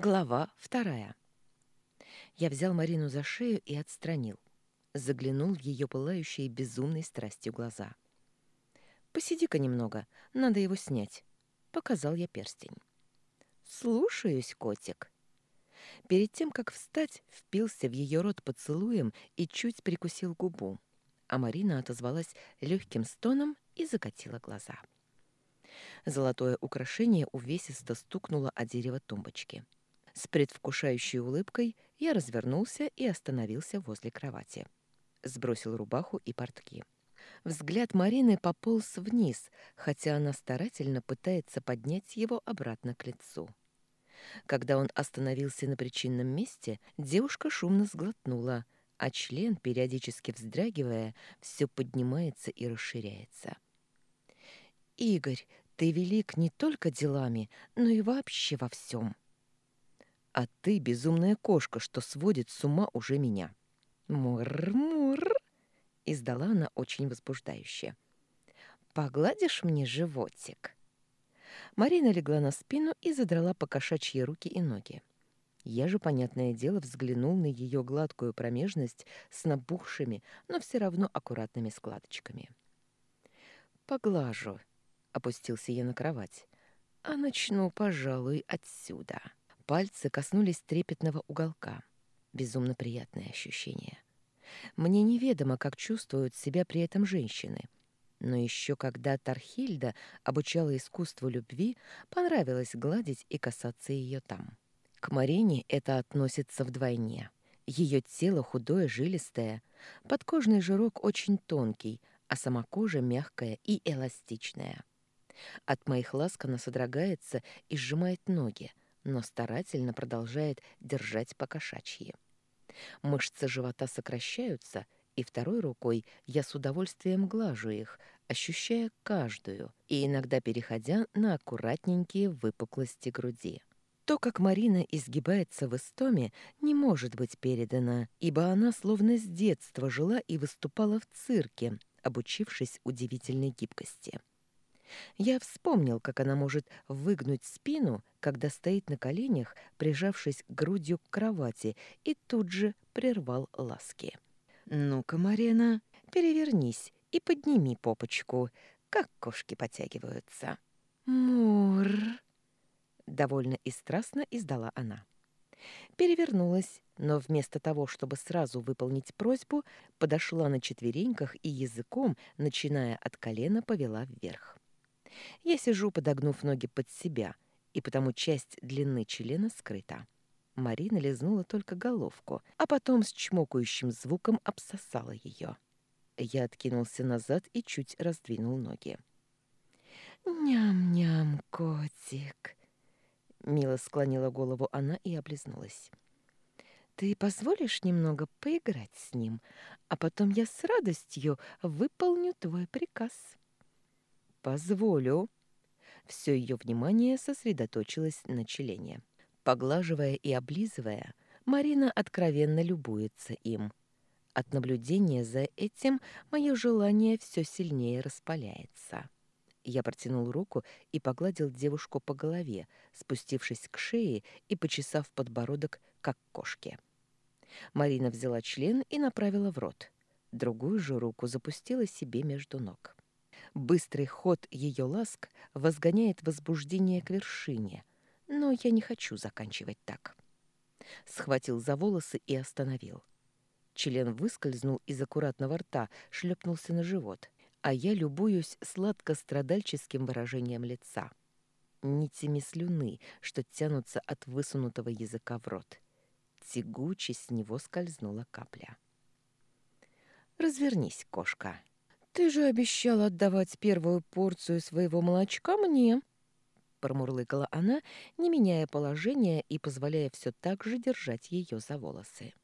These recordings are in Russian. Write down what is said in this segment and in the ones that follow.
Глава вторая. Я взял Марину за шею и отстранил. Заглянул в ее пылающие безумной страстью глаза. «Посиди-ка немного, надо его снять», — показал я перстень. «Слушаюсь, котик». Перед тем, как встать, впился в ее рот поцелуем и чуть прикусил губу, а Марина отозвалась легким стоном и закатила глаза. Золотое украшение увесисто стукнуло о дерево тумбочки. С предвкушающей улыбкой я развернулся и остановился возле кровати. Сбросил рубаху и портки. Взгляд Марины пополз вниз, хотя она старательно пытается поднять его обратно к лицу. Когда он остановился на причинном месте, девушка шумно сглотнула, а член, периодически вздрагивая, все поднимается и расширяется. «Игорь, ты велик не только делами, но и вообще во всем». А ты безумная кошка, что сводит с ума уже меня. Мур-мур, издала она очень возбуждающе. Погладишь мне животик? Марина легла на спину и задрала по кошачьи руки и ноги. Я же, понятное дело, взглянул на ее гладкую промежность с набухшими, но все равно аккуратными складочками. «Поглажу», — опустился я на кровать, — «а начну, пожалуй, отсюда». Пальцы коснулись трепетного уголка. Безумно приятное ощущение. Мне неведомо, как чувствуют себя при этом женщины. Но еще когда Тархильда обучала искусству любви, понравилось гладить и касаться ее там. К Марине это относится вдвойне. Ее тело худое, жилистое, подкожный жирок очень тонкий, а сама кожа мягкая и эластичная. От моих ласк она содрогается и сжимает ноги, но старательно продолжает держать по-кошачьи. Мышцы живота сокращаются, и второй рукой я с удовольствием глажу их, ощущая каждую и иногда переходя на аккуратненькие выпуклости груди. То, как Марина изгибается в истоме, не может быть передано, ибо она словно с детства жила и выступала в цирке, обучившись удивительной гибкости. Я вспомнил, как она может выгнуть спину, когда стоит на коленях, прижавшись грудью к кровати, и тут же прервал ласки. «Ну-ка, Марина, перевернись и подними попочку, как кошки потягиваются». «Мур!» — довольно и страстно издала она. Перевернулась, но вместо того, чтобы сразу выполнить просьбу, подошла на четвереньках и языком, начиная от колена, повела вверх. Я сижу, подогнув ноги под себя, и потому часть длины члена скрыта. Марина лизнула только головку, а потом с чмокающим звуком обсосала ее. Я откинулся назад и чуть раздвинул ноги. «Ням-ням, котик!» Мило склонила голову она и облизнулась. «Ты позволишь немного поиграть с ним, а потом я с радостью выполню твой приказ?» «Позволю». Все ее внимание сосредоточилось на челене. Поглаживая и облизывая, Марина откровенно любуется им. От наблюдения за этим мое желание все сильнее распаляется. Я протянул руку и погладил девушку по голове, спустившись к шее и почесав подбородок, как кошки. Марина взяла член и направила в рот. Другую же руку запустила себе между ног. Быстрый ход ее ласк возгоняет возбуждение к вершине, но я не хочу заканчивать так. Схватил за волосы и остановил. Член выскользнул из аккуратного рта, шлепнулся на живот, а я любуюсь сладко-страдальческим выражением лица. Нитями слюны, что тянутся от высунутого языка в рот. Тягуче с него скользнула капля. «Развернись, кошка!» «Ты же обещал отдавать первую порцию своего молочка мне!» Промурлыкала она, не меняя положения и позволяя все так же держать ее за волосы.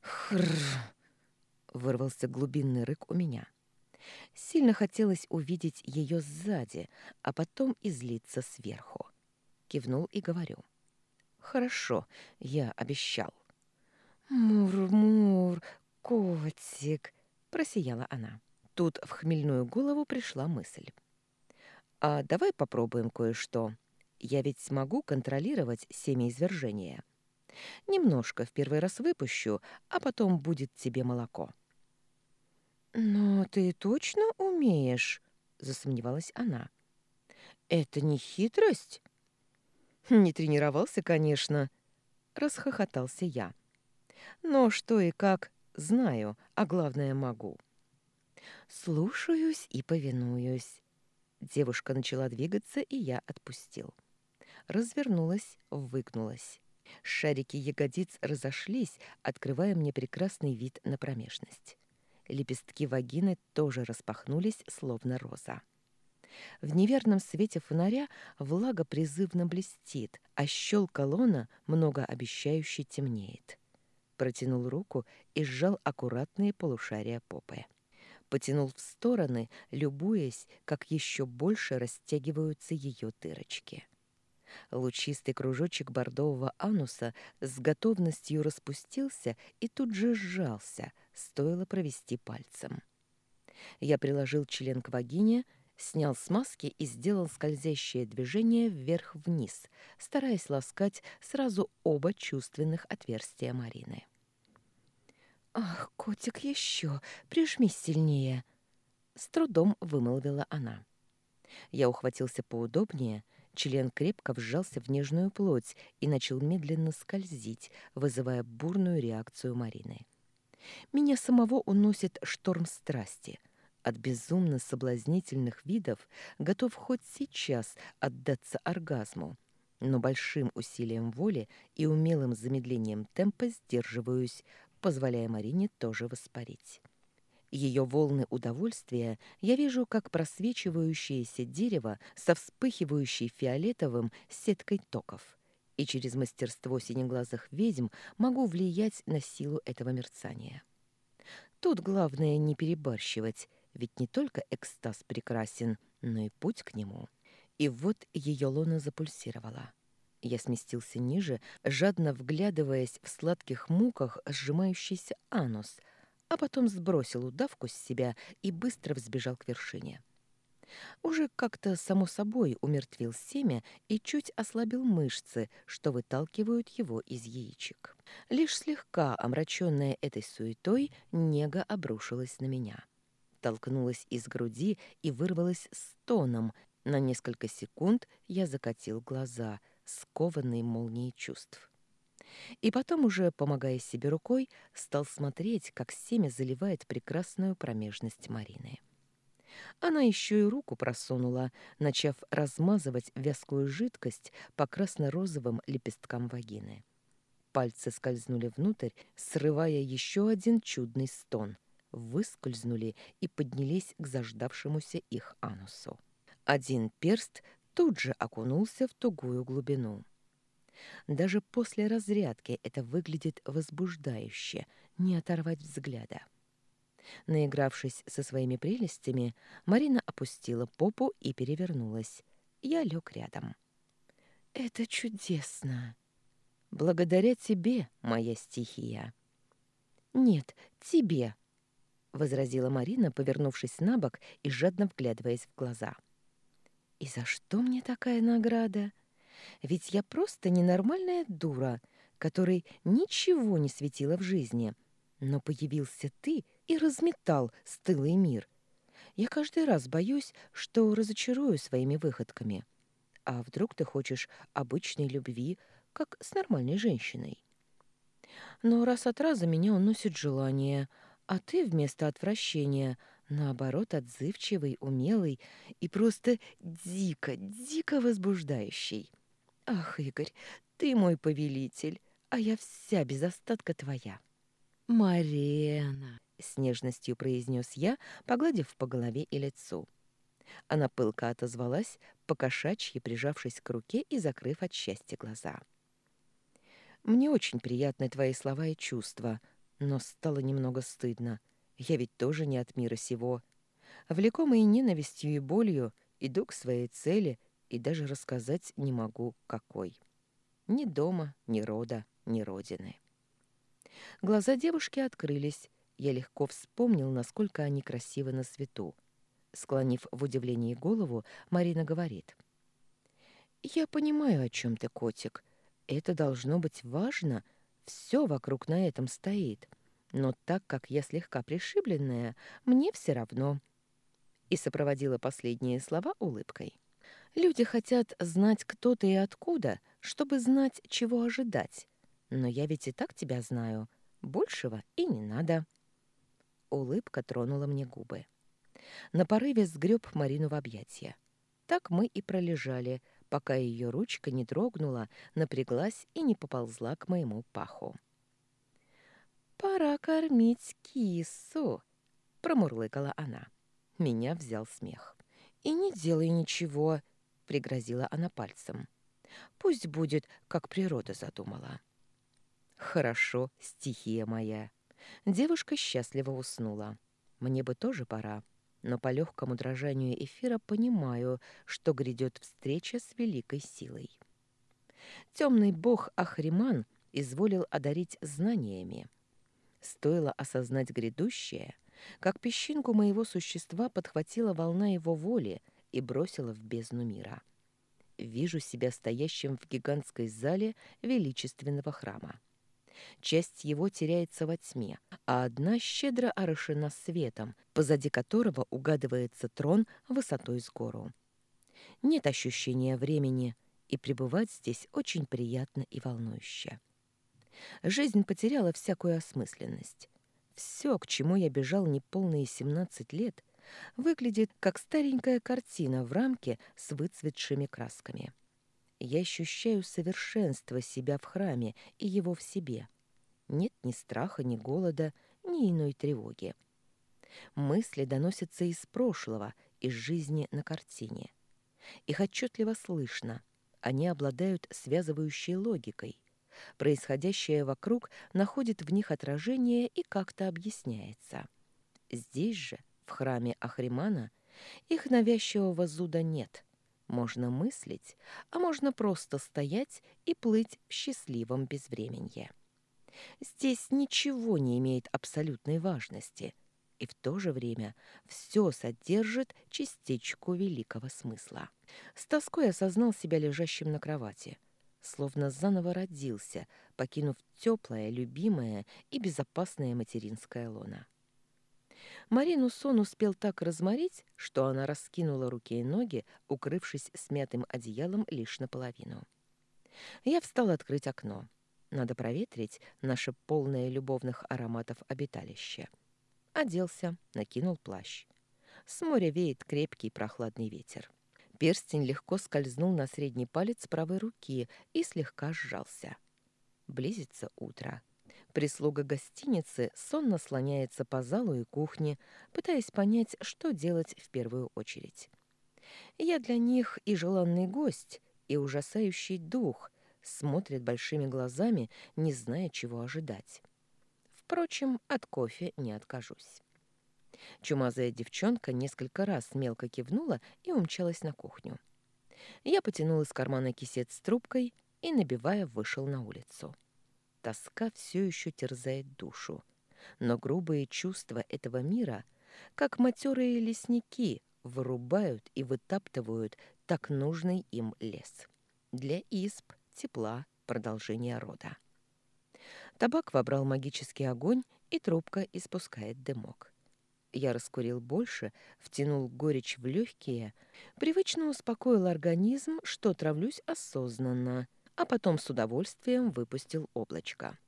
«Хрррр!» — вырвался глубинный рык у меня. Сильно хотелось увидеть ее сзади, а потом излиться сверху. Кивнул и говорю. «Хорошо, я обещал». «Мур-мур, котик!» — просияла она. Тут в хмельную голову пришла мысль. «А давай попробуем кое-что. Я ведь смогу контролировать семяизвержение. Немножко в первый раз выпущу, а потом будет тебе молоко. «Но ты точно умеешь?» — засомневалась она. «Это не хитрость?» «Не тренировался, конечно», — расхохотался я. «Но что и как, знаю, а главное могу». «Слушаюсь и повинуюсь». Девушка начала двигаться, и я отпустил. Развернулась, выгнулась. Шарики ягодиц разошлись, открывая мне прекрасный вид на промежность. Лепестки вагины тоже распахнулись, словно роза. В неверном свете фонаря влага призывно блестит, а щел колонна многообещающе темнеет. Протянул руку и сжал аккуратные полушария попы. Потянул в стороны, любуясь, как еще больше растягиваются ее дырочки. Лучистый кружочек бордового ануса с готовностью распустился и тут же сжался, стоило провести пальцем. Я приложил член к вагине, снял смазки и сделал скользящее движение вверх-вниз, стараясь ласкать сразу оба чувственных отверстия Марины. «Ах, котик, еще! Прижмись сильнее!» С трудом вымолвила она. Я ухватился поудобнее, член крепко вжался в нежную плоть и начал медленно скользить, вызывая бурную реакцию Марины. Меня самого уносит шторм страсти. От безумно соблазнительных видов готов хоть сейчас отдаться оргазму, но большим усилием воли и умелым замедлением темпа сдерживаюсь, позволяя Марине тоже воспарить. Ее волны удовольствия я вижу как просвечивающееся дерево со вспыхивающей фиолетовым сеткой токов и через мастерство синеглазых ведьм могу влиять на силу этого мерцания. Тут главное не перебарщивать, ведь не только экстаз прекрасен, но и путь к нему. И вот ее лона запульсировала. Я сместился ниже, жадно вглядываясь в сладких муках сжимающийся анус, а потом сбросил удавку с себя и быстро взбежал к вершине. Уже как-то само собой умертвил семя и чуть ослабил мышцы, что выталкивают его из яичек. Лишь слегка омраченная этой суетой, нега обрушилась на меня. Толкнулась из груди и вырвалась стоном. На несколько секунд я закатил глаза, скованный молнией чувств. И потом уже, помогая себе рукой, стал смотреть, как семя заливает прекрасную промежность Марины. Она еще и руку просунула, начав размазывать вязкую жидкость по красно-розовым лепесткам вагины. Пальцы скользнули внутрь, срывая еще один чудный стон, выскользнули и поднялись к заждавшемуся их анусу. Один перст тут же окунулся в тугую глубину. Даже после разрядки это выглядит возбуждающе, не оторвать взгляда. Наигравшись со своими прелестями, Марина опустила попу и перевернулась. Я лег рядом. «Это чудесно! Благодаря тебе, моя стихия!» «Нет, тебе!» — возразила Марина, повернувшись на бок и жадно вглядываясь в глаза. «И за что мне такая награда? Ведь я просто ненормальная дура, которой ничего не светило в жизни. Но появился ты — и разметал стылый мир. Я каждый раз боюсь, что разочарую своими выходками. А вдруг ты хочешь обычной любви, как с нормальной женщиной? Но раз от раза меня уносит желание, а ты вместо отвращения, наоборот, отзывчивый, умелый и просто дико, дико возбуждающий. Ах, Игорь, ты мой повелитель, а я вся без остатка твоя. Марена, с нежностью произнес я, погладив по голове и лицу. Она пылко отозвалась, покошачьи прижавшись к руке и закрыв от счастья глаза. «Мне очень приятны твои слова и чувства, но стало немного стыдно. Я ведь тоже не от мира сего. Влекомый ненавистью и болью, иду к своей цели и даже рассказать не могу, какой. Ни дома, ни рода, ни родины». Глаза девушки открылись, я легко вспомнил, насколько они красивы на свету. Склонив в удивлении голову, Марина говорит. «Я понимаю, о чем ты, котик. Это должно быть важно. Все вокруг на этом стоит. Но так как я слегка пришибленная, мне все равно». И сопроводила последние слова улыбкой. «Люди хотят знать, кто ты и откуда, чтобы знать, чего ожидать. Но я ведь и так тебя знаю. Большего и не надо». Улыбка тронула мне губы. На порыве сгреб Марину в объятия. Так мы и пролежали, пока ее ручка не дрогнула, напряглась и не поползла к моему паху. «Пора кормить кису», — промурлыкала она. Меня взял смех. «И не делай ничего», — пригрозила она пальцем. «Пусть будет, как природа задумала». «Хорошо, стихия моя». Девушка счастливо уснула. Мне бы тоже пора, но по легкому дрожанию эфира понимаю, что грядет встреча с великой силой. Темный бог Ахриман изволил одарить знаниями. Стоило осознать грядущее, как песчинку моего существа подхватила волна его воли и бросила в бездну мира. Вижу себя стоящим в гигантской зале величественного храма. Часть его теряется во тьме, а одна щедро орошена светом, позади которого угадывается трон высотой с гору. Нет ощущения времени, и пребывать здесь очень приятно и волнующе. Жизнь потеряла всякую осмысленность. Все, к чему я бежал неполные семнадцать лет, выглядит как старенькая картина в рамке с выцветшими красками. Я ощущаю совершенство себя в храме и его в себе. Нет ни страха, ни голода, ни иной тревоги. Мысли доносятся из прошлого, из жизни на картине. Их отчетливо слышно. Они обладают связывающей логикой. Происходящее вокруг находит в них отражение и как-то объясняется. Здесь же, в храме Ахримана, их навязчивого зуда нет — можно мыслить, а можно просто стоять и плыть в счастливом безвременье. Здесь ничего не имеет абсолютной важности, и в то же время все содержит частичку великого смысла. С тоской осознал себя лежащим на кровати, словно заново родился, покинув теплое, любимое и безопасное материнское лоно. Марину сон успел так разморить, что она раскинула руки и ноги, укрывшись смятым одеялом лишь наполовину. Я встал открыть окно. Надо проветрить наше полное любовных ароматов обиталище. Оделся, накинул плащ. С моря веет крепкий прохладный ветер. Перстень легко скользнул на средний палец правой руки и слегка сжался. Близится утро. Прислуга гостиницы сонно слоняется по залу и кухне, пытаясь понять, что делать в первую очередь. Я для них и желанный гость, и ужасающий дух, смотрят большими глазами, не зная, чего ожидать. Впрочем, от кофе не откажусь. Чумазая девчонка несколько раз мелко кивнула и умчалась на кухню. Я потянул из кармана кисет с трубкой и, набивая, вышел на улицу. Тоска все еще терзает душу. Но грубые чувства этого мира, как матерые лесники, вырубают и вытаптывают так нужный им лес. Для исп, тепла, продолжения рода. Табак вобрал магический огонь, и трубка испускает дымок. Я раскурил больше, втянул горечь в легкие, привычно успокоил организм, что травлюсь осознанно — а потом с удовольствием выпустил облачко.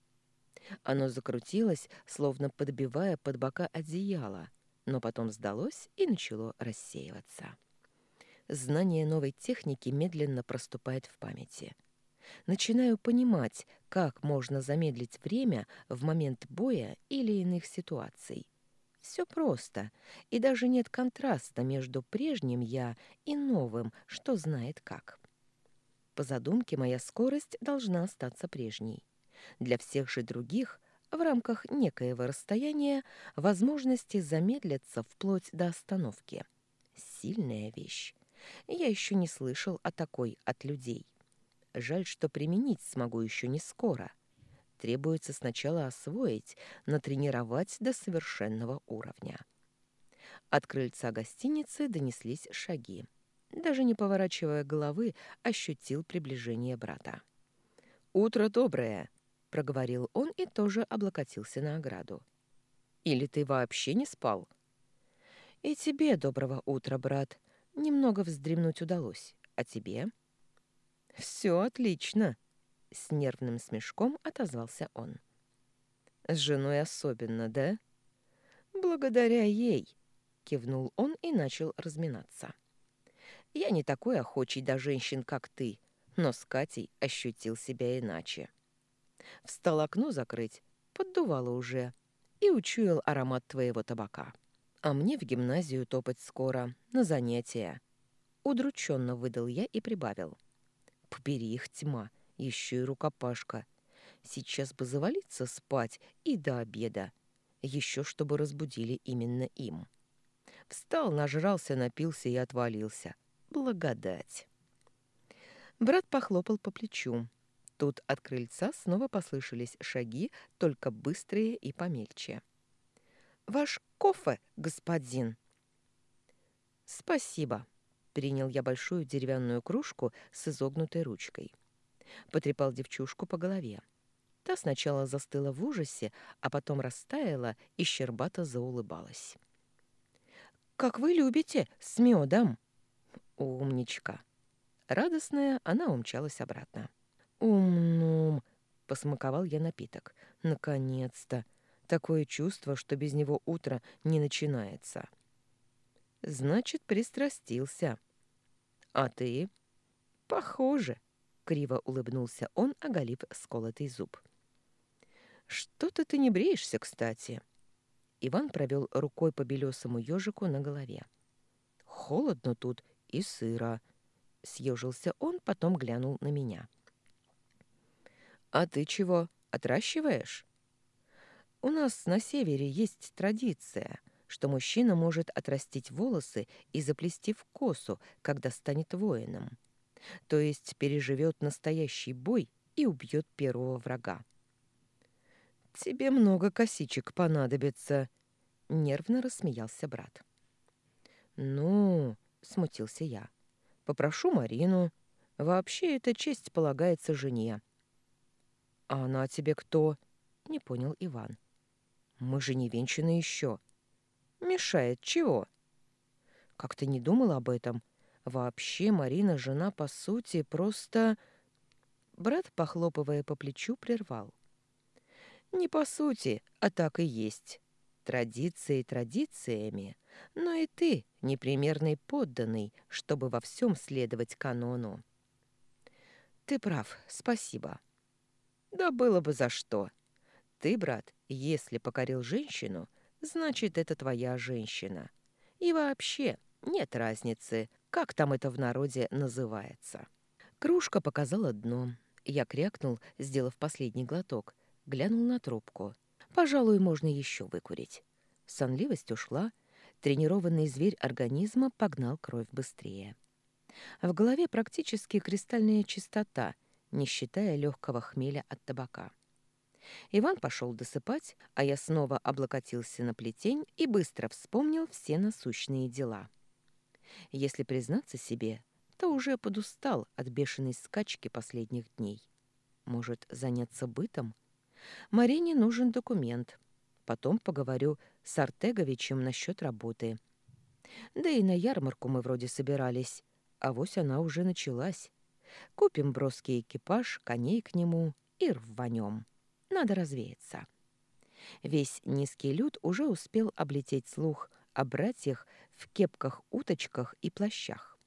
Оно закрутилось, словно подбивая под бока одеяло, но потом сдалось и начало рассеиваться. Знание новой техники медленно проступает в памяти. Начинаю понимать, как можно замедлить время в момент боя или иных ситуаций. Все просто, и даже нет контраста между прежним «я» и новым, что знает как. По задумке, моя скорость должна остаться прежней. Для всех же других, в рамках некоего расстояния, возможности замедлиться вплоть до остановки. Сильная вещь. Я еще не слышал о такой от людей. Жаль, что применить смогу еще не скоро. Требуется сначала освоить, натренировать до совершенного уровня. От крыльца гостиницы донеслись шаги. даже не поворачивая головы, ощутил приближение брата. «Утро доброе!» — проговорил он и тоже облокотился на ограду. «Или ты вообще не спал?» «И тебе доброго утра, брат. Немного вздремнуть удалось. А тебе?» «Все отлично!» — с нервным смешком отозвался он. «С женой особенно, да?» «Благодаря ей!» — кивнул он и начал разминаться. «Я не такой охочий до женщин, как ты, но с Катей ощутил себя иначе. Встал окно закрыть, поддувало уже, и учуял аромат твоего табака. А мне в гимназию топать скоро, на занятия». Удрученно выдал я и прибавил. «Побери их, тьма, еще и рукопашка. Сейчас бы завалиться спать и до обеда, еще чтобы разбудили именно им». Встал, нажрался, напился и отвалился. Благодать. Брат похлопал по плечу. Тут от крыльца снова послышались шаги, только быстрые и помельче. «Ваш кофе, господин!» «Спасибо!» — принял я большую деревянную кружку с изогнутой ручкой. Потрепал девчушку по голове. Та сначала застыла в ужасе, а потом растаяла и щербато заулыбалась как вы любите, с медом». «Умничка». Радостная, она умчалась обратно. «Ум-нум», — посмаковал я напиток. «Наконец-то! Такое чувство, что без него утро не начинается». «Значит, пристрастился». «А ты?» «Похоже», — криво улыбнулся он, оголив сколотый зуб. «Что-то ты не бреешься, кстати». Иван провел рукой по белесому ежику на голове. «Холодно тут и сыро», — съежился он, потом глянул на меня. «А ты чего, отращиваешь?» «У нас на севере есть традиция, что мужчина может отрастить волосы и заплести в косу, когда станет воином, то есть переживет настоящий бой и убьет первого врага. «Тебе много косичек понадобится», — нервно рассмеялся брат. «Ну», — смутился я, — «попрошу Марину. Вообще эта честь полагается жене». «А она тебе кто?» — не понял Иван. «Мы же не венчаны еще». «Мешает чего?» «Как ты не думал об этом? Вообще Марина жена, по сути, просто...» Брат, похлопывая по плечу, прервал. Не по сути, а так и есть. Традиции традициями, но и ты непримерный подданный, чтобы во всем следовать канону. Ты прав, спасибо. Да было бы за что. Ты, брат, если покорил женщину, значит, это твоя женщина. И вообще нет разницы, как там это в народе называется. Кружка показала дно. Я крякнул, сделав последний глоток, глянул на трубку. Пожалуй, можно еще выкурить. Сонливость ушла, тренированный зверь организма погнал кровь быстрее. В голове практически кристальная чистота, не считая легкого хмеля от табака. Иван пошел досыпать, а я снова облокотился на плетень и быстро вспомнил все насущные дела. Если признаться себе, то уже подустал от бешеной скачки последних дней. Может, заняться бытом? Марине нужен документ. Потом поговорю с Артеговичем насчет работы. Да и на ярмарку мы вроде собирались. А вось она уже началась. Купим броский экипаж, коней к нему и рванем. Надо развеяться. Весь низкий люд уже успел облететь слух о братьях в кепках-уточках и плащах.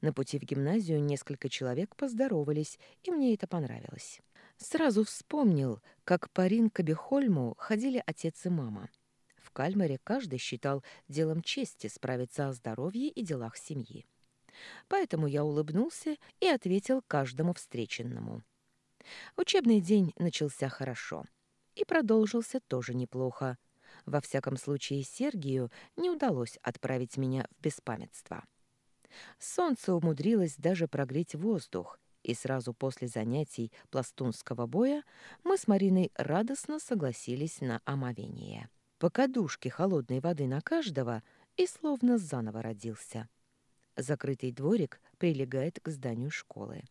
На пути в гимназию несколько человек поздоровались, и мне это понравилось. Сразу вспомнил, как по Ринкобихольму ходили отец и мама. В Кальмаре каждый считал делом чести справиться о здоровье и делах семьи. Поэтому я улыбнулся и ответил каждому встреченному. Учебный день начался хорошо. И продолжился тоже неплохо. Во всяком случае, Сергию не удалось отправить меня в беспамятство. Солнце умудрилось даже прогреть воздух, и сразу после занятий пластунского боя мы с Мариной радостно согласились на омовение. По кадушке холодной воды на каждого и словно заново родился. Закрытый дворик прилегает к зданию школы.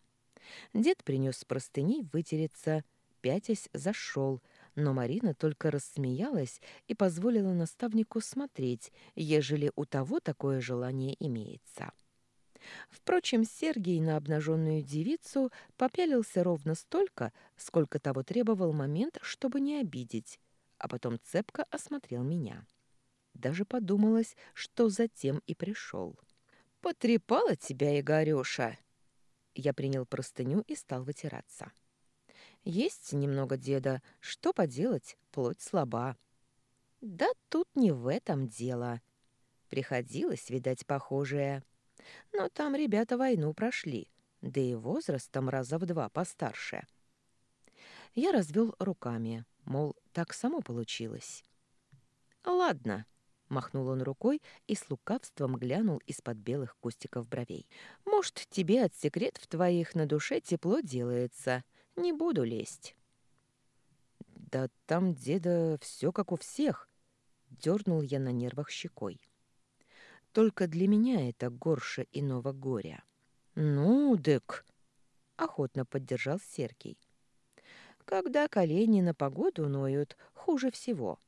Дед принес простыней вытереться, пятясь зашел, но Марина только рассмеялась и позволила наставнику смотреть, ежели у того такое желание имеется. Впрочем, Сергей на обнаженную девицу попялился ровно столько, сколько того требовал момент, чтобы не обидеть, а потом цепко осмотрел меня. Даже подумалось, что затем и пришел. «Потрепала тебя, Игорёша!» Я принял простыню и стал вытираться. «Есть немного деда. Что поделать, плоть слаба». «Да тут не в этом дело. Приходилось, видать, похожее. Но там ребята войну прошли, да и возрастом раза в два постарше». Я развел руками, мол, так само получилось. «Ладно», Махнул он рукой и с лукавством глянул из-под белых кустиков бровей. «Может, тебе от секретов твоих на душе тепло делается. Не буду лезть». «Да там, деда, все как у всех», — дернул я на нервах щекой. «Только для меня это горше иного горя». «Ну, дык», — охотно поддержал Сергей. «Когда колени на погоду ноют, хуже всего».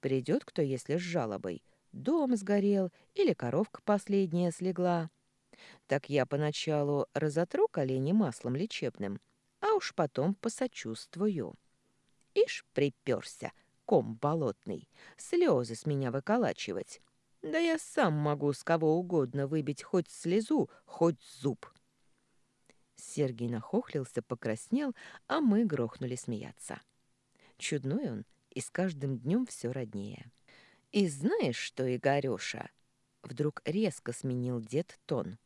Придет кто, если с жалобой. Дом сгорел или коровка последняя слегла. Так я поначалу разотру колени маслом лечебным, а уж потом посочувствую. Ишь, приперся, ком болотный, слезы с меня выколачивать. Да я сам могу с кого угодно выбить хоть слезу, хоть зуб. Сергей нахохлился, покраснел, а мы грохнули смеяться. Чудной он и с каждым днем все роднее. «И знаешь что, Игорёша?» Вдруг резко сменил дед тон.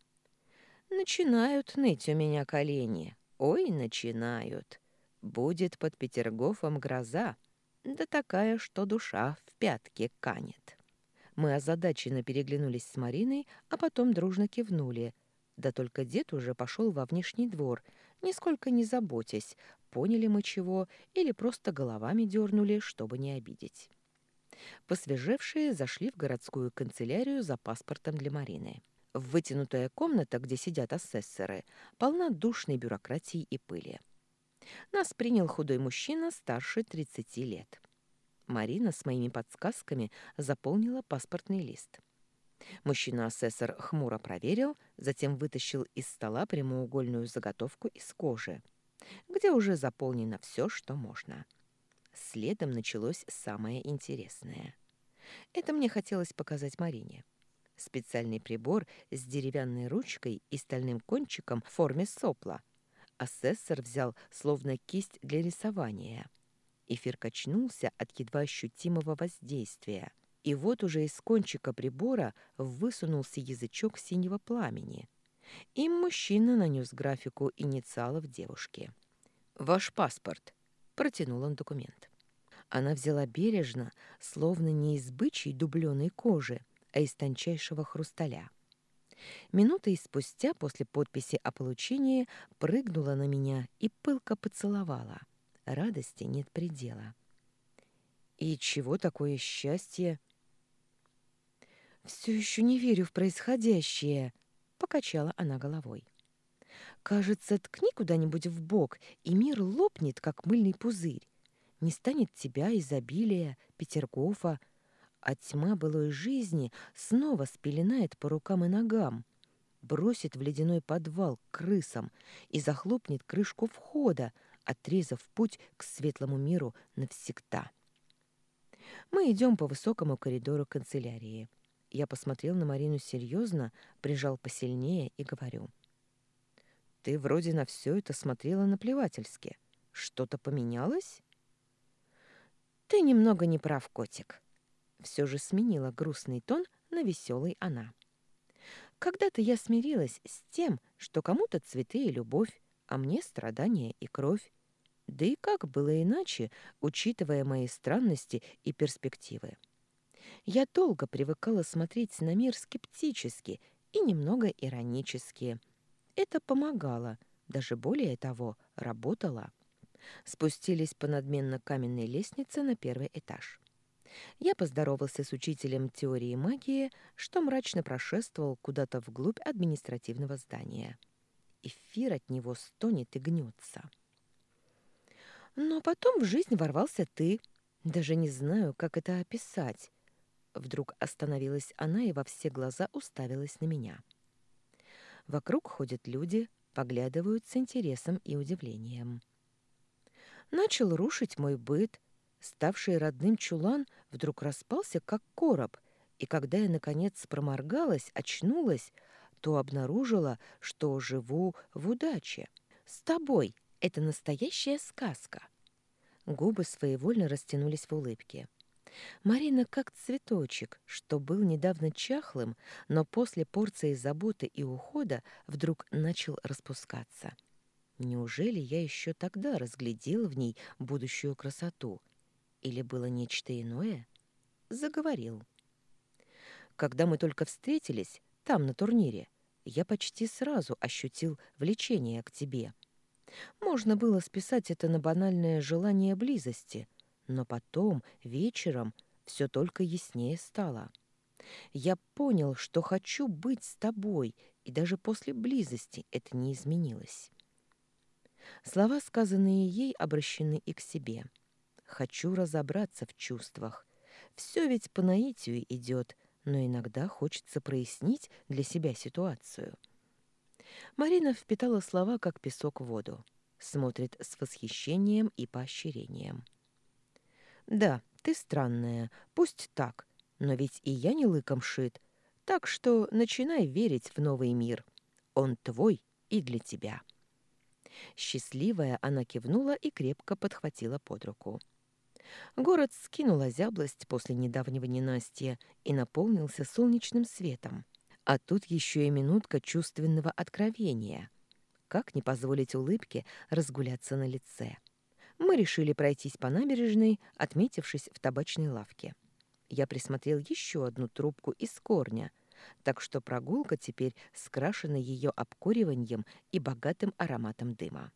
«Начинают ныть у меня колени. Ой, начинают. Будет под Петергофом гроза. Да такая, что душа в пятке канет». Мы озадаченно переглянулись с Мариной, а потом дружно кивнули. Да только дед уже пошел во внешний двор, нисколько не заботясь, поняли мы чего или просто головами дернули, чтобы не обидеть. Посвежевшие зашли в городскую канцелярию за паспортом для Марины. Вытянутая комната, где сидят асессоры, полна душной бюрократии и пыли. Нас принял худой мужчина старше 30 лет. Марина с моими подсказками заполнила паспортный лист. Мужчина-асессор хмуро проверил, затем вытащил из стола прямоугольную заготовку из кожи где уже заполнено все, что можно. Следом началось самое интересное. Это мне хотелось показать Марине. Специальный прибор с деревянной ручкой и стальным кончиком в форме сопла. Асессор взял словно кисть для рисования. Эфир качнулся от едва ощутимого воздействия. И вот уже из кончика прибора высунулся язычок синего пламени — им мужчина нанес графику инициалов девушки. «Ваш паспорт», — протянул он документ. Она взяла бережно, словно не из бычьей дубленой кожи, а из тончайшего хрусталя. Минутой спустя после подписи о получении прыгнула на меня и пылко поцеловала. Радости нет предела. «И чего такое счастье?» «Все еще не верю в происходящее», Покачала она головой. Кажется, ткни куда-нибудь в бок, и мир лопнет, как мыльный пузырь. Не станет тебя, изобилия, Петергофа, а тьма былой жизни снова спеленает по рукам и ногам, бросит в ледяной подвал к крысам и захлопнет крышку входа, отрезав путь к светлому миру навсегда. Мы идем по высокому коридору канцелярии. Я посмотрел на Марину серьезно, прижал посильнее и говорю. «Ты вроде на все это смотрела наплевательски. Что-то поменялось?» «Ты немного не прав, котик». Все же сменила грустный тон на веселый она. «Когда-то я смирилась с тем, что кому-то цветы и любовь, а мне страдания и кровь. Да и как было иначе, учитывая мои странности и перспективы?» Я долго привыкала смотреть на мир скептически и немного иронически. Это помогало, даже более того, работало. Спустились по надменно каменной лестнице на первый этаж. Я поздоровался с учителем теории магии, что мрачно прошествовал куда-то вглубь административного здания. Эфир от него стонет и гнется. Но потом в жизнь ворвался ты. Даже не знаю, как это описать. Вдруг остановилась она и во все глаза уставилась на меня. Вокруг ходят люди, поглядывают с интересом и удивлением. Начал рушить мой быт. Ставший родным чулан вдруг распался, как короб, и когда я, наконец, проморгалась, очнулась, то обнаружила, что живу в удаче. С тобой. Это настоящая сказка. Губы своевольно растянулись в улыбке. Марина как цветочек, что был недавно чахлым, но после порции заботы и ухода вдруг начал распускаться. Неужели я еще тогда разглядела в ней будущую красоту? Или было нечто иное? Заговорил. Когда мы только встретились, там, на турнире, я почти сразу ощутил влечение к тебе. Можно было списать это на банальное желание близости — но потом, вечером, все только яснее стало. Я понял, что хочу быть с тобой, и даже после близости это не изменилось. Слова, сказанные ей, обращены и к себе. Хочу разобраться в чувствах. Все ведь по наитию идет, но иногда хочется прояснить для себя ситуацию. Марина впитала слова, как песок в воду. Смотрит с восхищением и поощрением. Да, ты странная, пусть так, но ведь и я не лыком шит, так что начинай верить в новый мир. Он твой и для тебя». Счастливая она кивнула и крепко подхватила под руку. Город скинул озяблость после недавнего ненастья и наполнился солнечным светом. А тут еще и минутка чувственного откровения. Как не позволить улыбке разгуляться на лице? — мы решили пройтись по набережной, отметившись в табачной лавке. Я присмотрел еще одну трубку из корня, так что прогулка теперь скрашена ее обкуриванием и богатым ароматом дыма.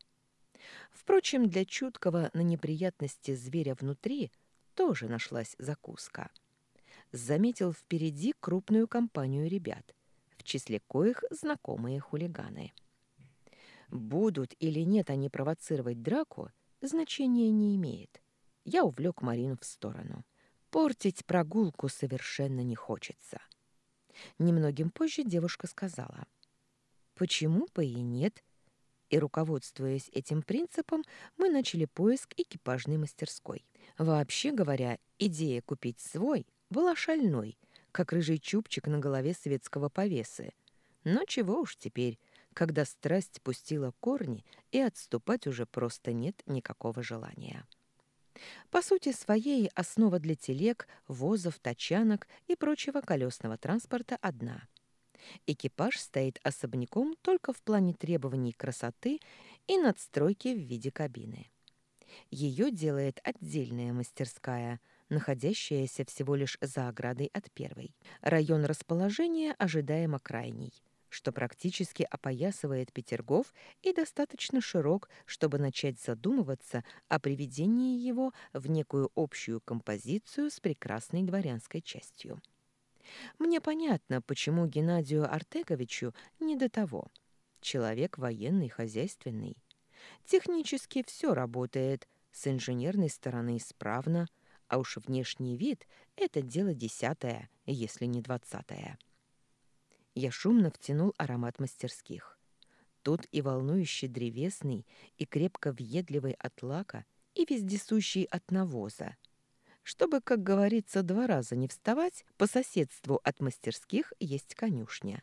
Впрочем, для чуткого на неприятности зверя внутри тоже нашлась закуска. Заметил впереди крупную компанию ребят, в числе коих знакомые хулиганы. Будут или нет они провоцировать драку, значения не имеет. Я увлек Марину в сторону. Портить прогулку совершенно не хочется. Немногим позже девушка сказала. «Почему бы и нет?» И, руководствуясь этим принципом, мы начали поиск экипажной мастерской. Вообще говоря, идея купить свой была шальной, как рыжий чубчик на голове светского повесы. Но чего уж теперь, когда страсть пустила корни, и отступать уже просто нет никакого желания. По сути своей основа для телег, возов, тачанок и прочего колесного транспорта одна. Экипаж стоит особняком только в плане требований красоты и надстройки в виде кабины. Ее делает отдельная мастерская, находящаяся всего лишь за оградой от первой. Район расположения ожидаемо крайний – что практически опоясывает Петергоф и достаточно широк, чтобы начать задумываться о приведении его в некую общую композицию с прекрасной дворянской частью. Мне понятно, почему Геннадию Артеговичу не до того. Человек военный, хозяйственный. Технически все работает, с инженерной стороны исправно, а уж внешний вид — это дело десятое, если не двадцатое. Я шумно втянул аромат мастерских. Тут и волнующий древесный, и крепко въедливый от лака, и вездесущий от навоза. Чтобы, как говорится, два раза не вставать, по соседству от мастерских есть конюшня.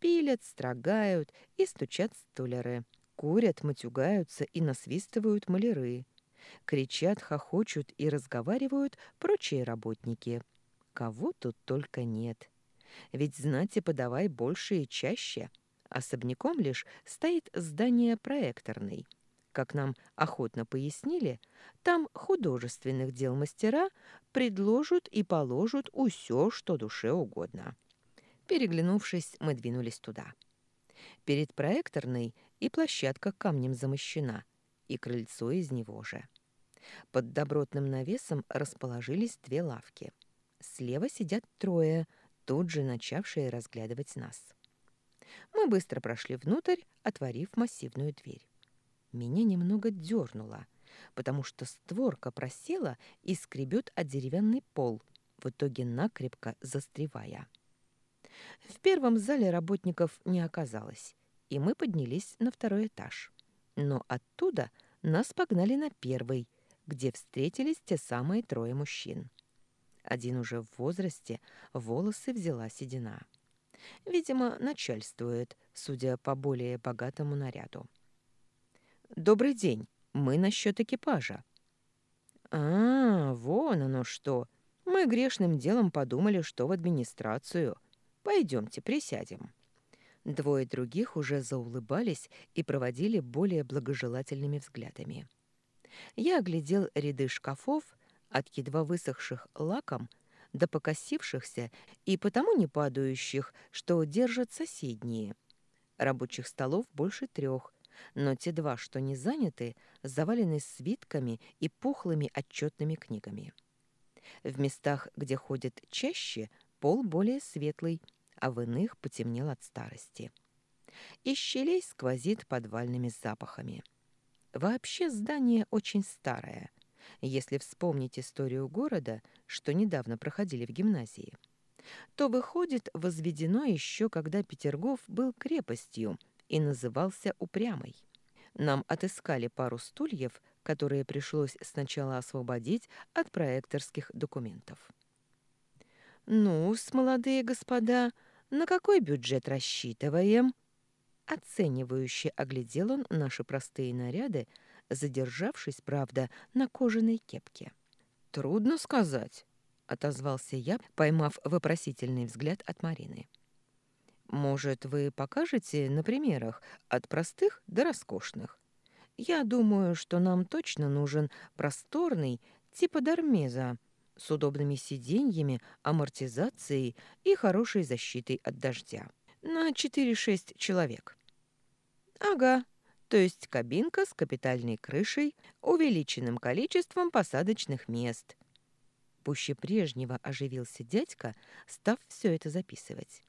Пилят, строгают и стучат столяры. Курят, матюгаются и насвистывают маляры. Кричат, хохочут и разговаривают прочие работники. Кого тут только нет. Ведь знать и подавай больше и чаще. Особняком лишь стоит здание проекторной. Как нам охотно пояснили, там художественных дел мастера предложат и положат усё, что душе угодно. Переглянувшись, мы двинулись туда. Перед проекторной и площадка камнем замощена, и крыльцо из него же. Под добротным навесом расположились две лавки. Слева сидят трое, тут же начавшие разглядывать нас. Мы быстро прошли внутрь, отворив массивную дверь. Меня немного дернуло, потому что створка просела и скребет о деревянный пол, в итоге накрепко застревая. В первом зале работников не оказалось, и мы поднялись на второй этаж. Но оттуда нас погнали на первый, где встретились те самые трое мужчин. Один уже в возрасте, волосы взяла седина. Видимо, начальствует, судя по более богатому наряду. «Добрый день. Мы насчет экипажа». «А, вон оно что. Мы грешным делом подумали, что в администрацию. Пойдемте, присядем». Двое других уже заулыбались и проводили более благожелательными взглядами. Я оглядел ряды шкафов, от едва высохших лаком до покосившихся и потому не падающих, что держат соседние. Рабочих столов больше трех, но те два, что не заняты, завалены свитками и пухлыми отчетными книгами. В местах, где ходят чаще, пол более светлый, а в иных потемнел от старости. Из щелей сквозит подвальными запахами. Вообще здание очень старое, если вспомнить историю города, что недавно проходили в гимназии. То, выходит, возведено еще, когда Петергоф был крепостью – и назывался «Упрямой». Нам отыскали пару стульев, которые пришлось сначала освободить от проекторских документов. «Ну-с, молодые господа, на какой бюджет рассчитываем?» Оценивающе оглядел он наши простые наряды, задержавшись, правда, на кожаной кепке. «Трудно сказать», — отозвался я, поймав вопросительный взгляд от Марины. Может, вы покажете на примерах от простых до роскошных? Я думаю, что нам точно нужен просторный, типа Дармеза, с удобными сиденьями, амортизацией и хорошей защитой от дождя. На 4-6 человек. Ага, то есть кабинка с капитальной крышей, увеличенным количеством посадочных мест. Пуще прежнего оживился дядька, став все это записывать.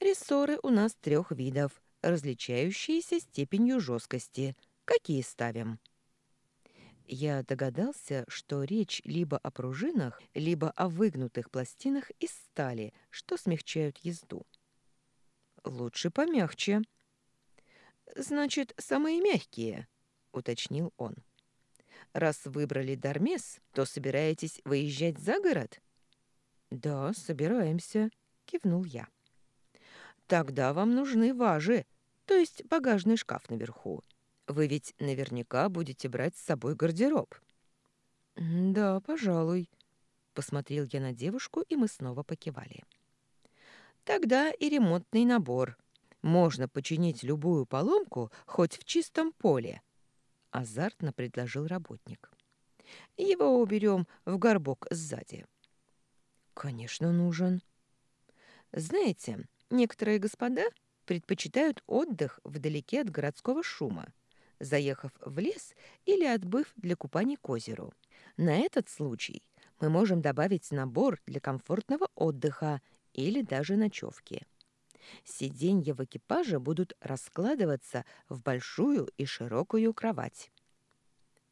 Рессоры у нас трех видов, различающиеся степенью жесткости. Какие ставим? Я догадался, что речь либо о пружинах, либо о выгнутых пластинах из стали, что смягчают езду. Лучше помягче. Значит, самые мягкие, уточнил он. Раз выбрали Дармес, то собираетесь выезжать за город? Да, собираемся, кивнул я. Тогда вам нужны важи, то есть багажный шкаф наверху. Вы ведь наверняка будете брать с собой гардероб. Да, пожалуй. Посмотрел я на девушку, и мы снова покивали. Тогда и ремонтный набор. Можно починить любую поломку хоть в чистом поле. Азартно предложил работник. Его уберем в горбок сзади. Конечно, нужен. Знаете, Некоторые господа предпочитают отдых вдалеке от городского шума, заехав в лес или отбыв для купания к озеру. На этот случай мы можем добавить набор для комфортного отдыха или даже ночевки. Сиденья в экипаже будут раскладываться в большую и широкую кровать.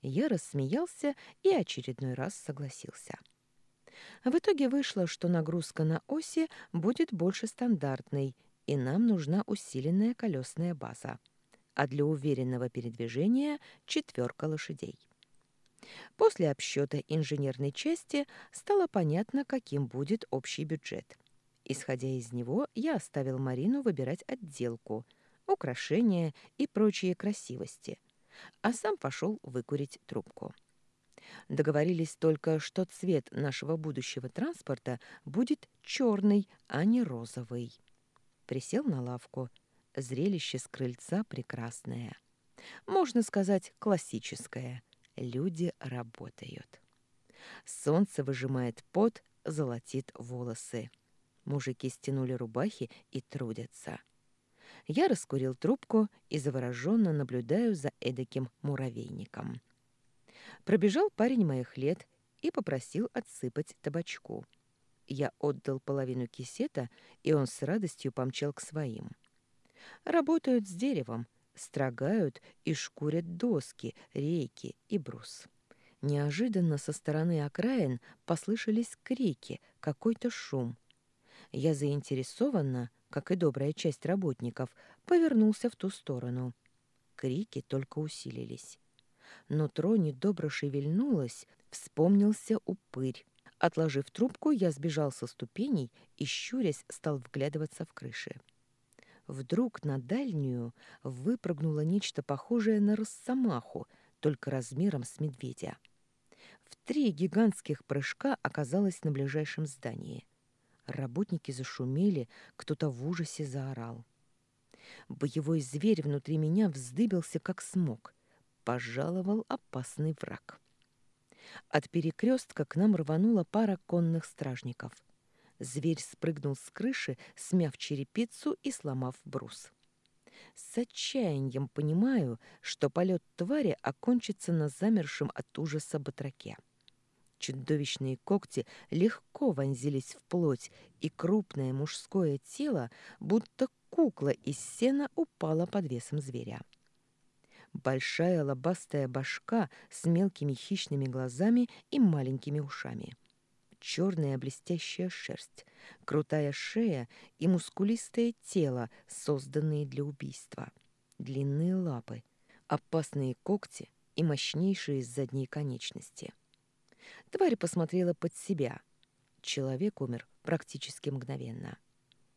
Я рассмеялся и очередной раз согласился. В итоге вышло, что нагрузка на оси будет больше стандартной, и нам нужна усиленная колесная база, а для уверенного передвижения — четверка лошадей. После обсчета инженерной части стало понятно, каким будет общий бюджет. Исходя из него, я оставил Марину выбирать отделку, украшения и прочие красивости, а сам пошел выкурить трубку. Договорились только, что цвет нашего будущего транспорта будет черный, а не розовый. Присел на лавку. Зрелище с крыльца прекрасное. Можно сказать, классическое. Люди работают. Солнце выжимает пот, золотит волосы. Мужики стянули рубахи и трудятся. Я раскурил трубку и завороженно наблюдаю за эдаким муравейником. Пробежал парень моих лет и попросил отсыпать табачку. Я отдал половину кисета, и он с радостью помчал к своим. Работают с деревом, строгают и шкурят доски, рейки и брус. Неожиданно со стороны окраин послышались крики, какой-то шум. Я заинтересованно, как и добрая часть работников, повернулся в ту сторону. Крики только усилились. Нутро недобро шевельнулось, вспомнился упырь. Отложив трубку, я сбежал со ступеней и, щурясь, стал вглядываться в крыши. Вдруг на дальнюю выпрыгнуло нечто похожее на росомаху, только размером с медведя. В три гигантских прыжка оказалось на ближайшем здании. Работники зашумели, кто-то в ужасе заорал. Боевой зверь внутри меня вздыбился, как смог. Пожаловал опасный враг. От перекрестка к нам рванула пара конных стражников. Зверь спрыгнул с крыши, смяв черепицу и сломав брус. С отчаянием понимаю, что полет твари окончится на замершем от ужаса батраке. Чудовищные когти легко вонзились в плоть, и крупное мужское тело, будто кукла из сена, упало под весом зверя. Большая лобастая башка с мелкими хищными глазами и маленькими ушами черная блестящая шерсть, крутая шея и мускулистое тело, созданные для убийства, длинные лапы, опасные когти и мощнейшие задние конечности. Тварь посмотрела под себя. Человек умер практически мгновенно.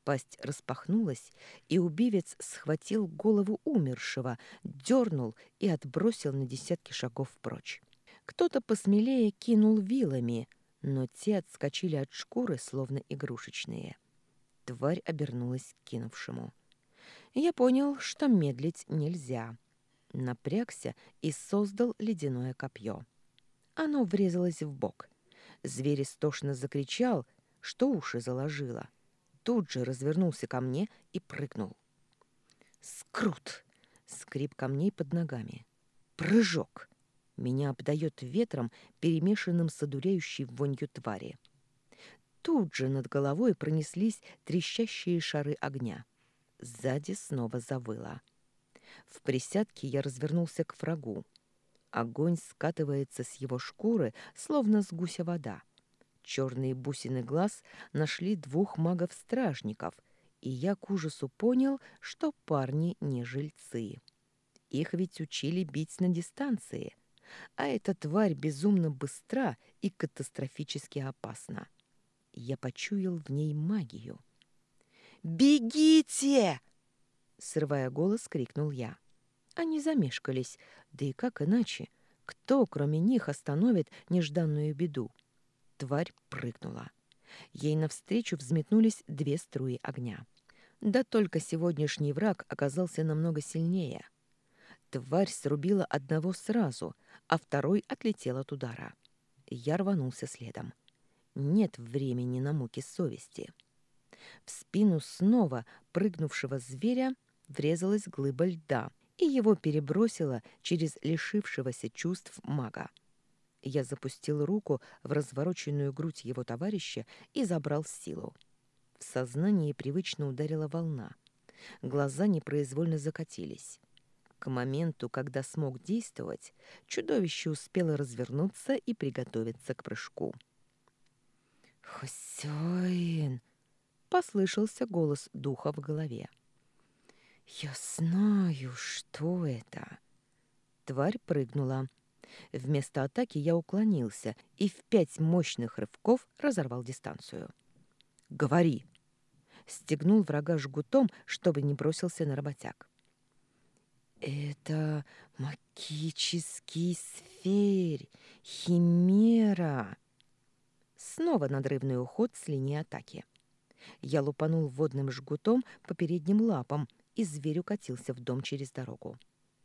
Пасть распахнулась, и убивец схватил голову умершего, дернул и отбросил на десятки шагов прочь. Кто-то посмелее кинул вилами, но те отскочили от шкуры, словно игрушечные. Тварь обернулась к кинувшему. Я понял, что медлить нельзя. Напрягся и создал ледяное копье. Оно врезалось в бок. Зверь истошно закричал, что уши заложило. Тут же развернулся ко мне и прыгнул. «Скрут!» — скрип камней под ногами. «Прыжок!» Меня обдает ветром, перемешанным с одуряющей вонью твари. Тут же над головой пронеслись трещащие шары огня. Сзади снова завыло. В присядке я развернулся к врагу. Огонь скатывается с его шкуры, словно с гуся вода. Черные бусины глаз нашли двух магов-стражников, и я к ужасу понял, что парни не жильцы. Их ведь учили бить на дистанции — а эта тварь безумно быстра и катастрофически опасна. Я почуял в ней магию. «Бегите!» Срывая голос, крикнул я. Они замешкались, да и как иначе? Кто, кроме них, остановит нежданную беду? Тварь прыгнула. Ей навстречу взметнулись две струи огня. Да только сегодняшний враг оказался намного сильнее. Тварь срубила одного сразу, а второй отлетел от удара. Я рванулся следом. Нет времени на муки совести. В спину снова прыгнувшего зверя врезалась глыба льда, и его перебросило через лишившегося чувств мага. Я запустил руку в развороченную грудь его товарища и забрал силу. В сознании привычно ударила волна. Глаза непроизвольно закатились. К моменту, когда смог действовать, чудовище успело развернуться и приготовиться к прыжку. «Хозяин!» — послышался голос духа в голове. «Я знаю, что это!» Тварь прыгнула. Вместо атаки я уклонился и в пять мощных рывков разорвал дистанцию. «Говори!» Стегнул врага жгутом, чтобы не бросился на работяг. Это магический сферь, химера. Снова надрывный уход с линии атаки. Я лупанул водным жгутом по передним лапам, и зверь укатился в дом через дорогу.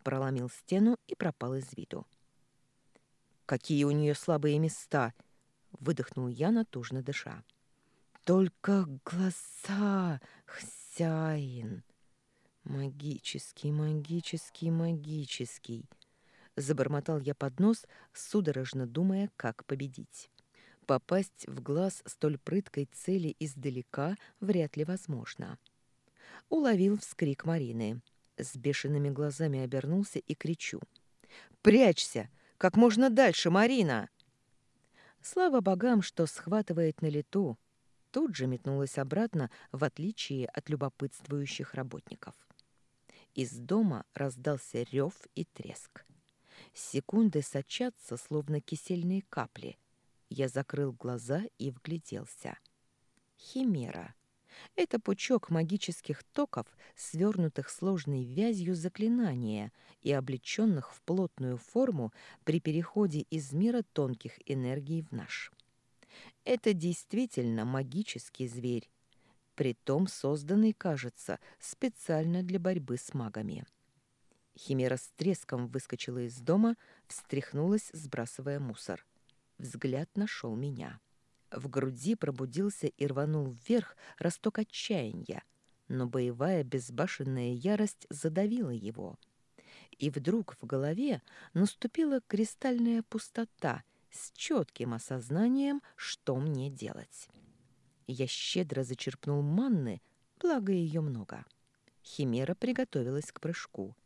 Проломил стену и пропал из виду. «Какие у нее слабые места!» — выдохнул я, натужно дыша. «Только глаза, хозяин!» Магический, магический, магический. Забормотал я под нос, судорожно думая, как победить. Попасть в глаз столь прыткой цели издалека вряд ли возможно. Уловил вскрик Марины. С бешеными глазами обернулся и кричу. «Прячься! Как можно дальше, Марина!» Слава богам, что схватывает на лету. Тут же метнулась обратно, в отличие от любопытствующих работников. Из дома раздался рев и треск. Секунды сочатся, словно кисельные капли. Я закрыл глаза и вгляделся. Химера. Это пучок магических токов, свернутых сложной вязью заклинания и облеченных в плотную форму при переходе из мира тонких энергий в наш. Это действительно магический зверь, притом созданный, кажется, специально для борьбы с магами. Химера с треском выскочила из дома, встряхнулась, сбрасывая мусор. Взгляд нашел меня. В груди пробудился и рванул вверх росток отчаяния, но боевая безбашенная ярость задавила его. И вдруг в голове наступила кристальная пустота с четким осознанием, что мне делать. Я щедро зачерпнул манны, благо ее много. Химера приготовилась к прыжку.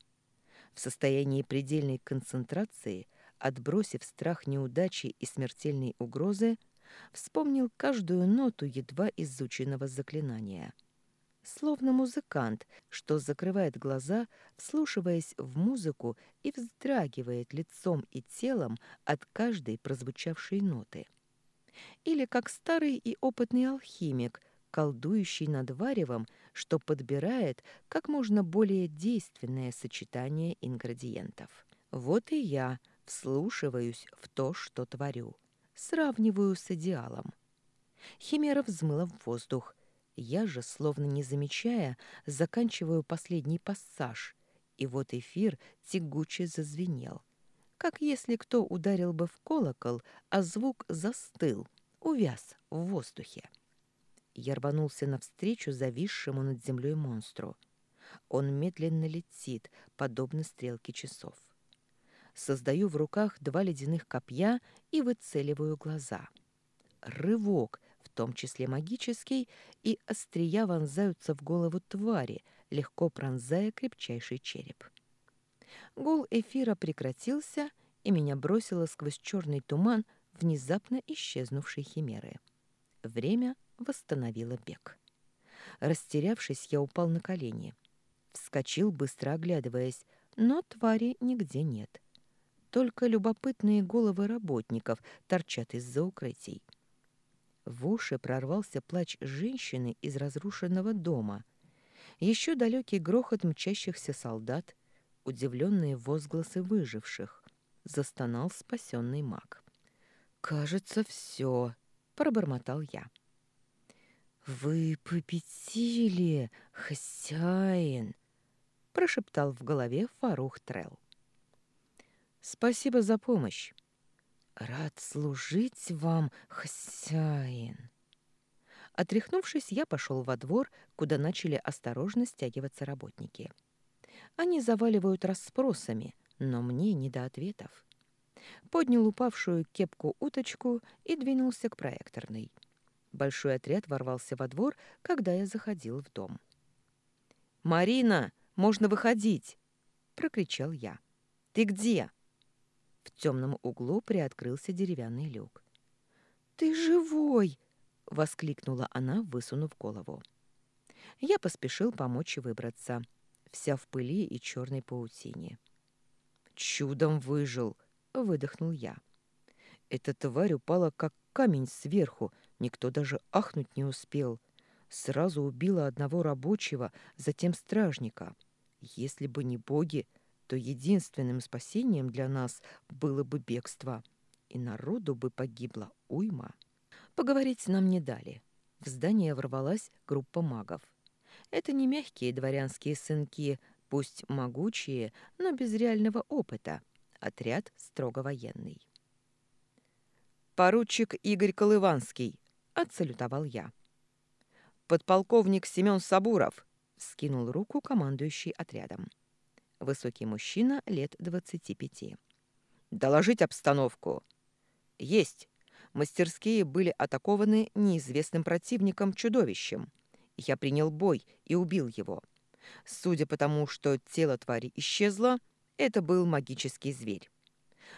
В состоянии предельной концентрации, отбросив страх неудачи и смертельной угрозы, вспомнил каждую ноту едва изученного заклинания. Словно музыкант, что закрывает глаза, вслушиваясь в музыку и вздрагивает лицом и телом от каждой прозвучавшей ноты. Или как старый и опытный алхимик, колдующий над варевом, что подбирает как можно более действенное сочетание ингредиентов. Вот и я вслушиваюсь в то, что творю сравниваю с идеалом. Химера взмыла в воздух. Я же, словно не замечая, заканчиваю последний пассаж, и вот эфир тягуче зазвенел. Как если кто ударил бы в колокол, а звук застыл, увяз в воздухе. Я рванулся навстречу зависшему над землей монстру. Он медленно летит, подобно стрелке часов создаю в руках два ледяных копья и выцеливаю глаза. Рывок, в том числе магический, и острия вонзаются в голову твари, легко пронзая крепчайший череп. Гул эфира прекратился, и меня бросило сквозь черный туман внезапно исчезнувшей химеры. Время восстановило бег. Растерявшись, я упал на колени. Вскочил, быстро оглядываясь, но твари нигде нет. Только любопытные головы работников торчат из-за укрытий. В уши прорвался плач женщины из разрушенного дома. Еще далекий грохот мчащихся солдат, удивленные возгласы выживших. Застонал спасенный маг. «Кажется, все», — пробормотал я. «Вы победили, хозяин!» — прошептал в голове Фарух Трелл. Спасибо за помощь. Рад служить вам, хозяин. Отряхнувшись, я пошел во двор, куда начали осторожно стягиваться работники. Они заваливают расспросами, но мне не до ответов. Поднял упавшую кепку-уточку и двинулся к проекторной. Большой отряд ворвался во двор, когда я заходил в дом. «Марина, можно выходить!» — прокричал я. «Ты где?» В темном углу приоткрылся деревянный люк. «Ты живой!» — воскликнула она, высунув голову. Я поспешил помочь выбраться, вся в пыли и черной паутине. «Чудом выжил!» — выдохнул я. Эта тварь упала, как камень сверху, никто даже ахнуть не успел. Сразу убила одного рабочего, затем стражника. Если бы не боги, то единственным спасением для нас было бы бегство, и народу бы погибло уйма. Поговорить нам не дали. В здание ворвалась группа магов. Это не мягкие дворянские сынки, пусть могучие, но без реального опыта. Отряд строго военный. «Поручик Игорь Колыванский», — отсалютовал я. «Подполковник Семен Сабуров», — скинул руку командующий отрядом. Высокий мужчина лет двадцати пяти. Доложить обстановку. Есть. Мастерские были атакованы неизвестным противником-чудовищем. Я принял бой и убил его. Судя по тому, что тело твари исчезло, это был магический зверь.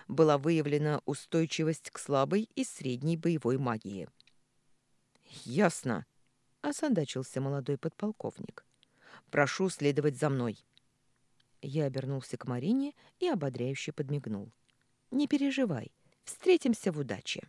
Была выявлена устойчивость к слабой и средней боевой магии. «Ясно», — осадачился молодой подполковник. «Прошу следовать за мной». Я обернулся к Марине и ободряюще подмигнул. «Не переживай, встретимся в удаче».